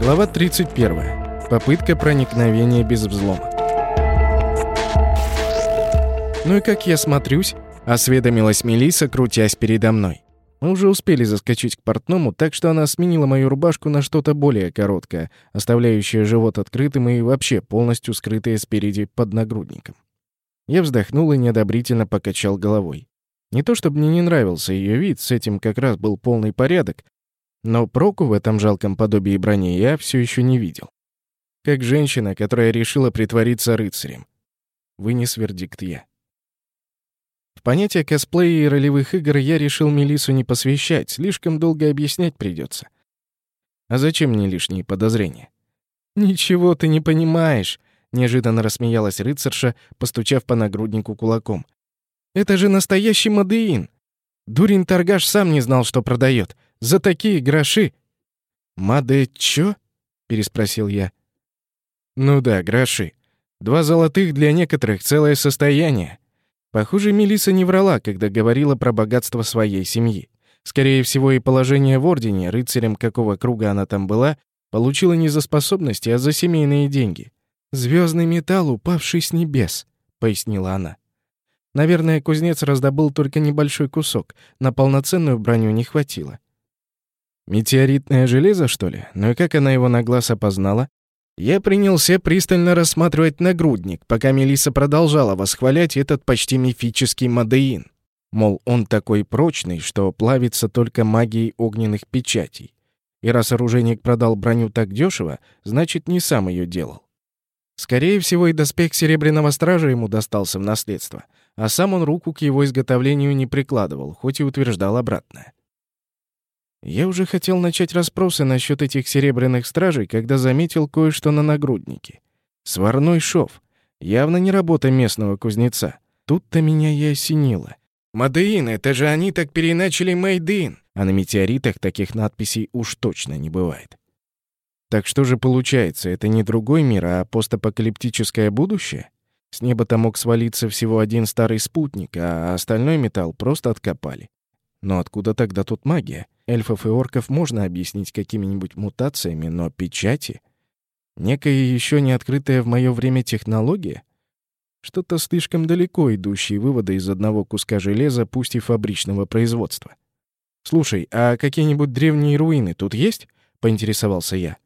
Глава 31. Попытка проникновения без взлома. «Ну и как я смотрюсь?» — осведомилась Мелиса, крутясь передо мной. Мы уже успели заскочить к портному, так что она сменила мою рубашку на что-то более короткое, оставляющее живот открытым и вообще полностью скрытое спереди под нагрудником. Я вздохнул и неодобрительно покачал головой. Не то чтобы мне не нравился ее вид, с этим как раз был полный порядок, но проку в этом жалком подобии брони я все еще не видел. Как женщина, которая решила притвориться рыцарем. Вынес вердикт я. В понятие косплея и ролевых игр я решил Мелису не посвящать, слишком долго объяснять придется. А зачем мне лишние подозрения? «Ничего ты не понимаешь», — неожиданно рассмеялась рыцарша, постучав по нагруднику кулаком. «Это же настоящий Мадеин! Дурин торгаш сам не знал, что продает. За такие гроши!» «Маде чё?» — переспросил я. «Ну да, гроши. Два золотых для некоторых — целое состояние. Похоже, Мелиса не врала, когда говорила про богатство своей семьи. Скорее всего, и положение в Ордене, рыцарем какого круга она там была, получила не за способности, а за семейные деньги. Звездный металл, упавший с небес», — пояснила она. Наверное, кузнец раздобыл только небольшой кусок, на полноценную броню не хватило. Метеоритное железо, что ли? Ну и как она его на глаз опознала? Я принялся пристально рассматривать нагрудник, пока Мелиса продолжала восхвалять этот почти мифический Мадеин. Мол, он такой прочный, что плавится только магией огненных печатей. И раз оружейник продал броню так дешево, значит, не сам ее делал. Скорее всего, и доспех Серебряного Стража ему достался в наследство, а сам он руку к его изготовлению не прикладывал, хоть и утверждал обратное. Я уже хотел начать расспросы насчет этих серебряных стражей, когда заметил кое-что на нагруднике. Сварной шов. Явно не работа местного кузнеца. Тут-то меня и осенило. «Мадеин, это же они так переначали Мэйдин!» А на метеоритах таких надписей уж точно не бывает. Так что же получается, это не другой мир, а постапокалиптическое будущее? С неба-то мог свалиться всего один старый спутник, а остальной металл просто откопали. Но откуда тогда тут магия? Эльфов и орков можно объяснить какими-нибудь мутациями, но печати? Некая еще не открытая в мое время технология? Что-то слишком далеко идущие выводы из одного куска железа, пусть и фабричного производства. «Слушай, а какие-нибудь древние руины тут есть?» — поинтересовался я.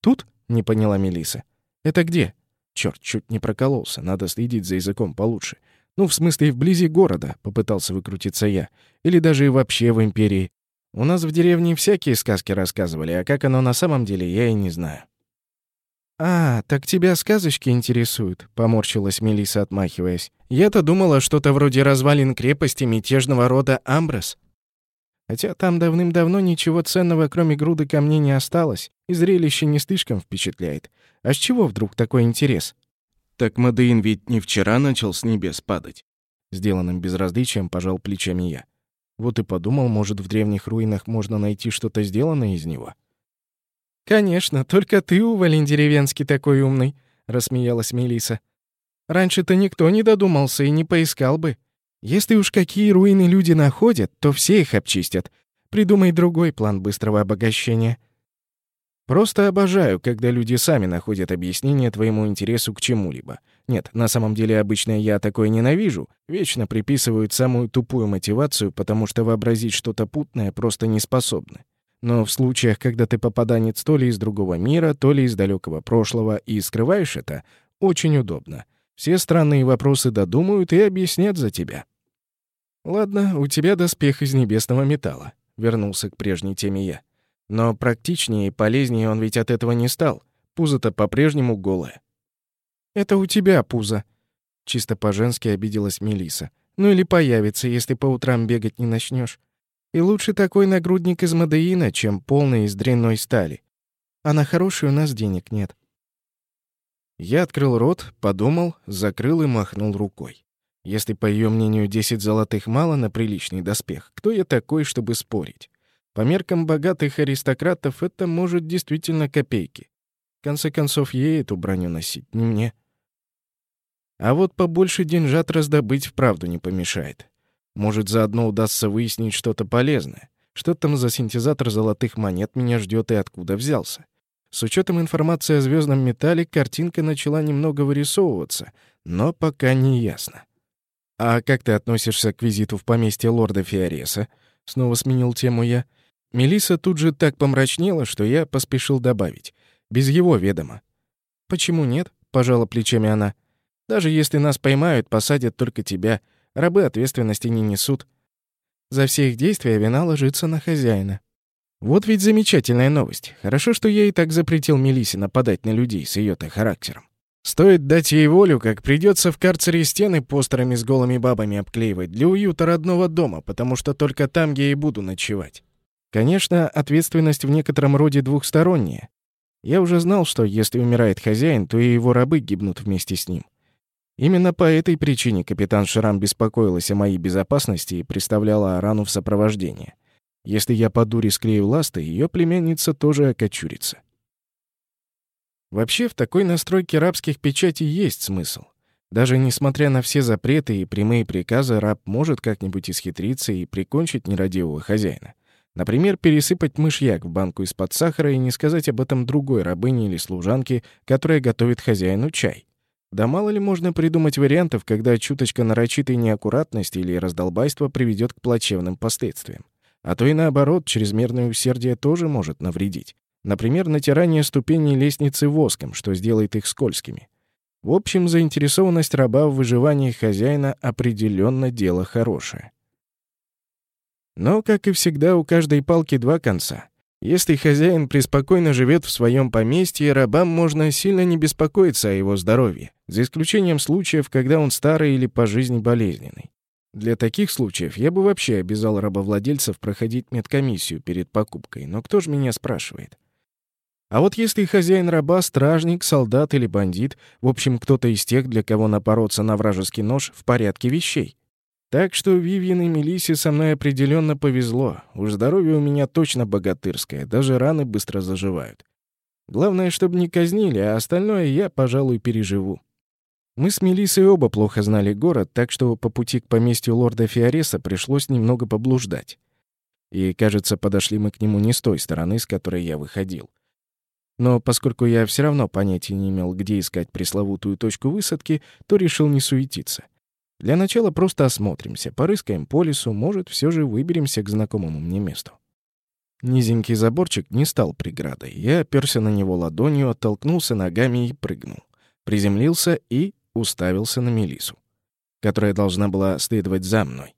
«Тут?» — не поняла Мелиса. «Это где?» Черт, чуть не прокололся, надо следить за языком получше. «Ну, в смысле, вблизи города», — попытался выкрутиться я. «Или даже и вообще в Империи. У нас в деревне всякие сказки рассказывали, а как оно на самом деле, я и не знаю. «А, так тебя сказочки интересуют», — поморщилась Мелиса, отмахиваясь. «Я-то думала, что-то вроде развалин крепости мятежного рода Амброс. Хотя там давным-давно ничего ценного, кроме груды камней, не осталось, и зрелище не слишком впечатляет. А с чего вдруг такой интерес?» «Так Мадеин ведь не вчера начал с небес падать», — сделанным безразличием пожал плечами я. Вот и подумал, может, в древних руинах можно найти что-то сделанное из него. «Конечно, только ты, уволень деревенский, такой умный», — рассмеялась Мелиса. «Раньше-то никто не додумался и не поискал бы. Если уж какие руины люди находят, то все их обчистят. Придумай другой план быстрого обогащения. Просто обожаю, когда люди сами находят объяснение твоему интересу к чему-либо. Нет, на самом деле обычно я такое ненавижу. Вечно приписывают самую тупую мотивацию, потому что вообразить что-то путное просто не способны. Но в случаях, когда ты попаданец то ли из другого мира, то ли из далекого прошлого и скрываешь это, очень удобно. Все странные вопросы додумают и объяснят за тебя. Ладно, у тебя доспех из небесного металла. Вернулся к прежней теме я. Но практичнее и полезнее он ведь от этого не стал. Пузо-то по-прежнему голое. «Это у тебя пузо», — чисто по-женски обиделась Мелиса. «Ну или появится, если по утрам бегать не начнешь. И лучше такой нагрудник из Мадеина, чем полный из дрянной стали. А на хороший у нас денег нет». Я открыл рот, подумал, закрыл и махнул рукой. Если, по ее мнению, 10 золотых мало на приличный доспех, кто я такой, чтобы спорить? По меркам богатых аристократов это может действительно копейки. В конце концов, ей эту броню носить, не мне. А вот побольше деньжат раздобыть вправду не помешает. Может, заодно удастся выяснить что-то полезное. Что там за синтезатор золотых монет меня ждет и откуда взялся? С учетом информации о звездном металле, картинка начала немного вырисовываться, но пока не ясно. «А как ты относишься к визиту в поместье лорда Фиореса?» Снова сменил тему я. Мелиса тут же так помрачнела, что я поспешил добавить. «Без его ведома». «Почему нет?» — пожала плечами она. «Даже если нас поймают, посадят только тебя. Рабы ответственности не несут. За все их действия вина ложится на хозяина». Вот ведь замечательная новость. Хорошо, что я и так запретил Мелисе нападать на людей с ее-то характером. Стоит дать ей волю, как придется в карцере стены постерами с голыми бабами обклеивать для уюта родного дома, потому что только там я и буду ночевать. Конечно, ответственность в некотором роде двухсторонняя. Я уже знал, что если умирает хозяин, то и его рабы гибнут вместе с ним. Именно по этой причине капитан Шрам беспокоилась о моей безопасности и представляла Арану в сопровождение. Если я по дуре склею ласты, ее племянница тоже окочурится. Вообще, в такой настройке рабских печатей есть смысл. Даже несмотря на все запреты и прямые приказы, раб может как-нибудь исхитриться и прикончить нерадивого хозяина. Например, пересыпать мышьяк в банку из-под сахара и не сказать об этом другой рабыне или служанке, которая готовит хозяину чай. Да мало ли можно придумать вариантов, когда чуточка нарочитой неаккуратности или раздолбайства приведет к плачевным последствиям. А то и наоборот, чрезмерное усердие тоже может навредить. Например, натирание ступеней лестницы воском, что сделает их скользкими. В общем, заинтересованность раба в выживании хозяина определенно дело хорошее. Но, как и всегда, у каждой палки два конца. Если хозяин преспокойно живет в своем поместье, рабам можно сильно не беспокоиться о его здоровье, за исключением случаев, когда он старый или по жизни болезненный. Для таких случаев я бы вообще обязал рабовладельцев проходить медкомиссию перед покупкой, но кто же меня спрашивает? А вот если хозяин раба — стражник, солдат или бандит, в общем, кто-то из тех, для кого напороться на вражеский нож, в порядке вещей. Так что Вивьен и Мелисе со мной определенно повезло. Уж здоровье у меня точно богатырское, даже раны быстро заживают. Главное, чтобы не казнили, а остальное я, пожалуй, переживу. Мы с Мелиссой оба плохо знали город, так что по пути к поместью лорда Фиореса пришлось немного поблуждать. И, кажется, подошли мы к нему не с той стороны, с которой я выходил. Но поскольку я все равно понятия не имел, где искать пресловутую точку высадки, то решил не суетиться. Для начала просто осмотримся, порыскаем по лесу, может, все же выберемся к знакомому мне месту. Низенький заборчик не стал преградой. Я оперся на него ладонью, оттолкнулся ногами и прыгнул. Приземлился и уставился на Мелису, которая должна была следовать за мной.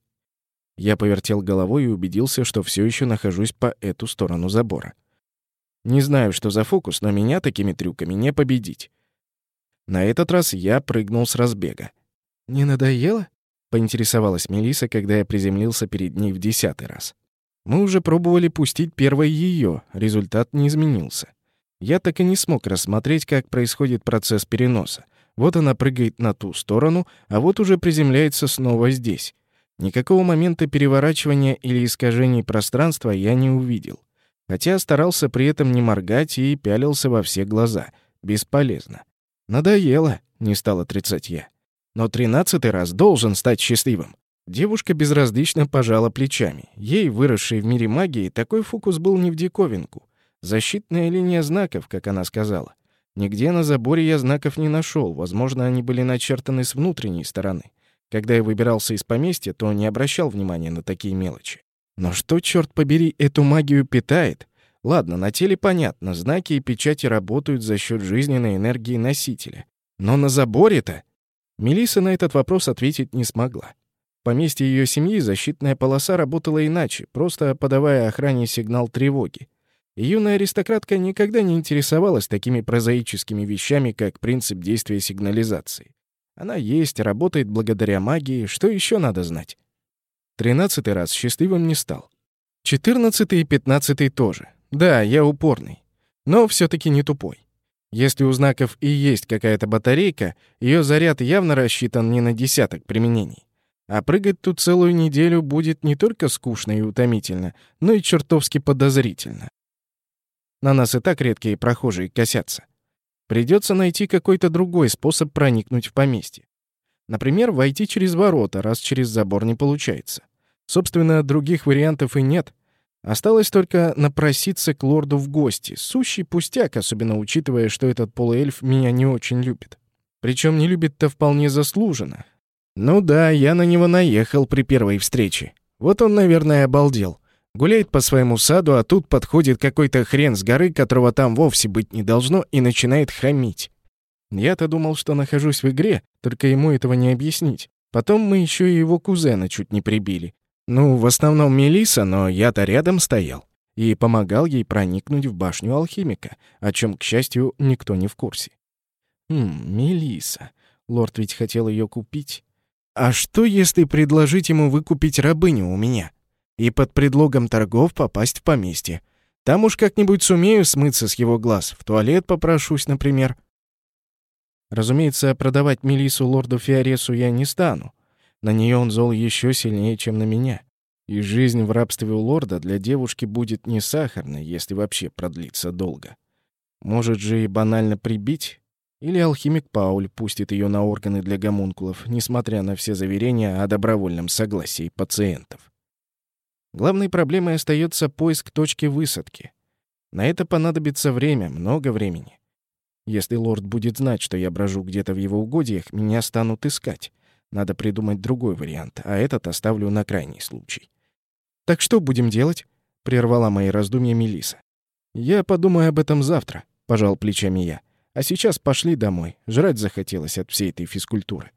Я повертел головой и убедился, что все еще нахожусь по эту сторону забора. Не знаю, что за фокус, но меня такими трюками не победить. На этот раз я прыгнул с разбега. «Не надоело?» — поинтересовалась Мелиса, когда я приземлился перед ней в десятый раз. Мы уже пробовали пустить первое ее, результат не изменился. Я так и не смог рассмотреть, как происходит процесс переноса. Вот она прыгает на ту сторону, а вот уже приземляется снова здесь. Никакого момента переворачивания или искажений пространства я не увидел. Хотя старался при этом не моргать и пялился во все глаза. Бесполезно. Надоело, не стал отрицать я. Но тринадцатый раз должен стать счастливым. Девушка безразлично пожала плечами. Ей, выросшей в мире магии, такой фокус был не в диковинку. Защитная линия знаков, как она сказала. Нигде на заборе я знаков не нашел. Возможно, они были начертаны с внутренней стороны. Когда я выбирался из поместья, то не обращал внимания на такие мелочи. Но что, черт побери, эту магию питает? Ладно, на теле понятно, знаки и печати работают за счет жизненной энергии носителя. Но на заборе-то... Мелиса на этот вопрос ответить не смогла. В поместье ее семьи защитная полоса работала иначе, просто подавая охране сигнал тревоги. Юная аристократка никогда не интересовалась такими прозаическими вещами, как принцип действия сигнализации. Она есть, работает благодаря магии, что еще надо знать? Тринадцатый раз счастливым не стал. Четырнадцатый и пятнадцатый тоже. Да, я упорный. Но все таки не тупой. Если у знаков и есть какая-то батарейка, ее заряд явно рассчитан не на десяток применений. А прыгать тут целую неделю будет не только скучно и утомительно, но и чертовски подозрительно. На нас и так редкие прохожие косятся. Придется найти какой-то другой способ проникнуть в поместье. Например, войти через ворота, раз через забор не получается. Собственно, других вариантов и нет. Осталось только напроситься к лорду в гости. Сущий пустяк, особенно учитывая, что этот полуэльф меня не очень любит. Причем не любит-то вполне заслуженно. Ну да, я на него наехал при первой встрече. Вот он, наверное, обалдел. Гуляет по своему саду, а тут подходит какой-то хрен с горы, которого там вовсе быть не должно, и начинает хамить. Я-то думал, что нахожусь в игре, только ему этого не объяснить. Потом мы еще и его кузена чуть не прибили. Ну, в основном Мелиса, но я-то рядом стоял и помогал ей проникнуть в башню алхимика, о чем, к счастью, никто не в курсе. Хм, Мелиса. Лорд ведь хотел ее купить. А что, если предложить ему выкупить рабыню у меня? И под предлогом торгов попасть в поместье. Там уж как-нибудь сумею смыться с его глаз. В туалет попрошусь, например. Разумеется, продавать Мелису лорду Фиоресу я не стану. На нее он зол еще сильнее, чем на меня. И жизнь в рабстве у лорда для девушки будет не сахарной, если вообще продлится долго. Может же и банально прибить? Или алхимик Пауль пустит ее на органы для гомункулов, несмотря на все заверения о добровольном согласии пациентов. Главной проблемой остается поиск точки высадки. На это понадобится время, много времени. Если лорд будет знать, что я брожу где-то в его угодьях, меня станут искать. Надо придумать другой вариант, а этот оставлю на крайний случай. «Так что будем делать?» — прервала мои раздумья Мелиса. «Я подумаю об этом завтра», — пожал плечами я. «А сейчас пошли домой. Жрать захотелось от всей этой физкультуры».